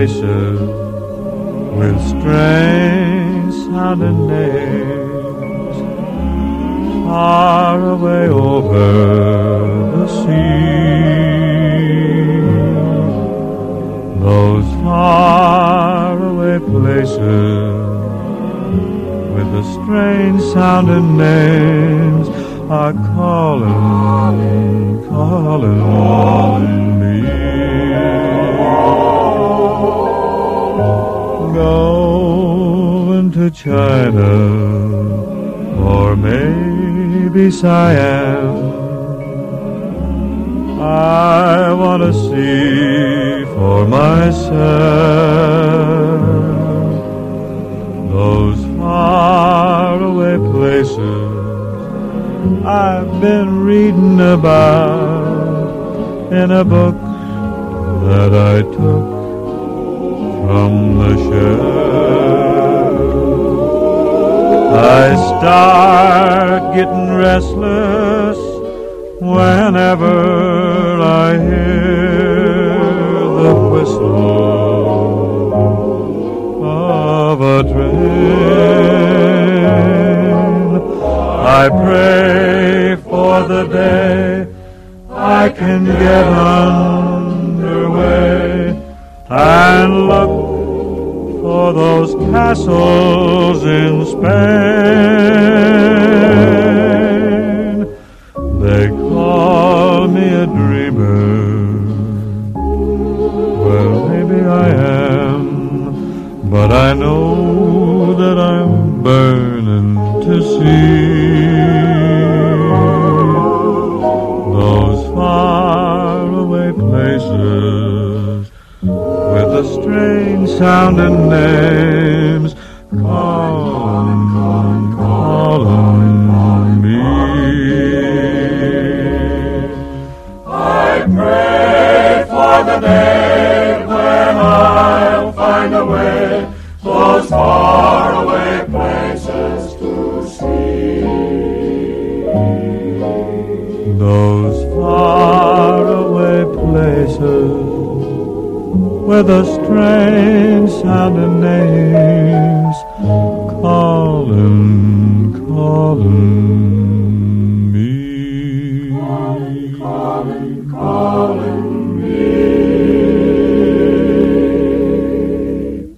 places with strange sounding names far away over the sea. Those far away places with the strange sounding names are calling, calling, calling me. China or maybe Siam. I want to see for myself those faraway places I've been reading about in a book that I took from the shelf. I start getting restless whenever I hear the whistle of a train. I pray for the day I can get underway castles in Spain. They call me a dreamer. Well, maybe I am, but I know that I'm burning to see those faraway places with the strange sounding names those faraway places where the strange sounding names calling, calling me. Calling, calling, calling.